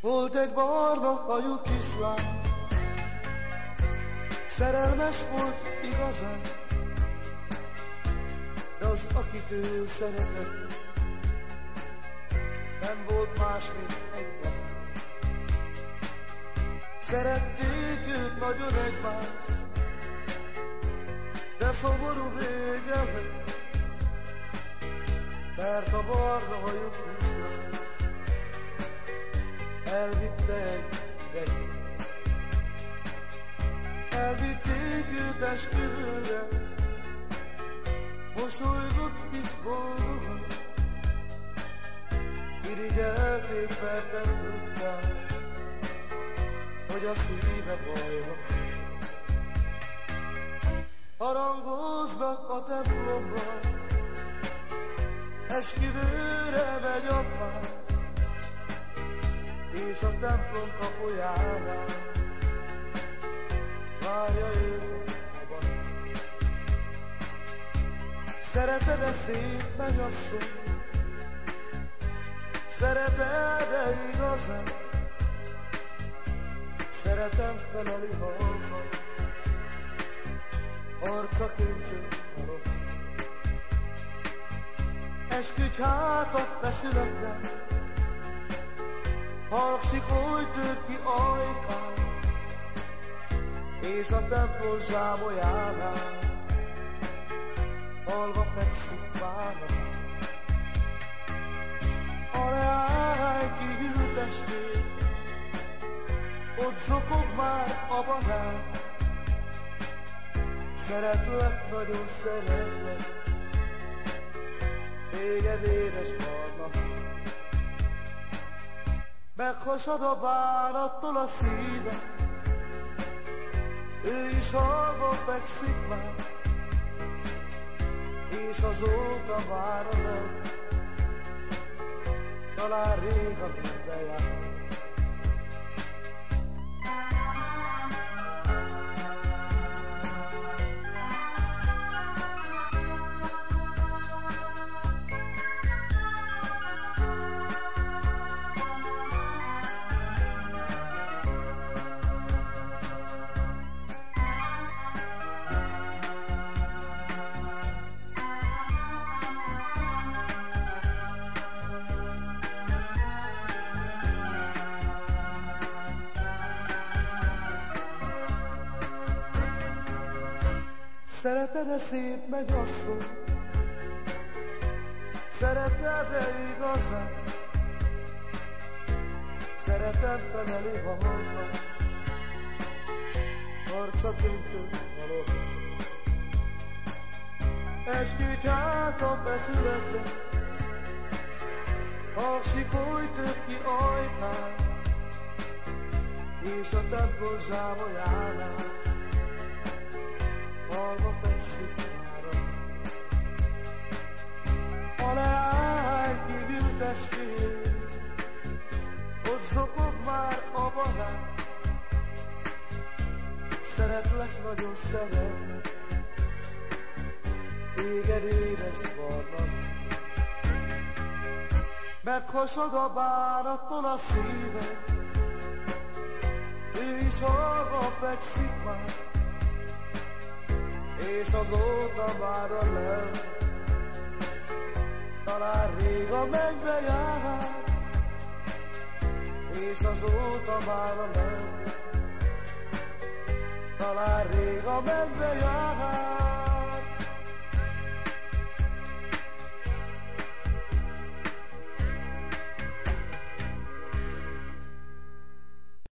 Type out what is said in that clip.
Volt egy barna hajú kislány, szerelmes volt igazán, de az, akit ő szeretett, volt más, mint egy barna. Szerették ők nagyon egymást, de szomorú vége lett, mert a barna hajú kislány elvitte egy vegyét. Elvitték őt esküvőre, mosolygott kis boldogan, irigyelték, mert nem hogy a szíve bajba. Harangoznak a templomban, esküvőre megy a pár, és a templom kapujánál várja őket a barát. Szereted-e szép mennyasszony? Szereted-e igazán? Szeretem feleli halkan, arca köntő halom. Esküdj hát a feszületlen, Haragszik, hogy tört ki ajkán, és a templom zsámolyánál halva fekszik várva. Bahán. Szeretlek, nagyon szeretlek, téged édes barna. Meghasad a bánattól a szíve, ő is halva fekszik már, és azóta vár a nap, talán rég a mennybe jár. Szereted-e szép megyasszony? Szereted-e igazán? Szeretem feleli halva, arca köntő valóban. Esküdj hát a feszületre, a sikoly tört ki ajkán, és a templom zsámolyánál halva fekszik mára. A leány kihűlt eskő, ott zokog már a barát. Szeretlek, nagyon szeretlek, téged édes barna. Meghasad a bánattól a szíve, ő is halva fekszik már, és azóta már a lem talán rég a mennybe jár, és azóta már a lem talán rég a mennybe jár.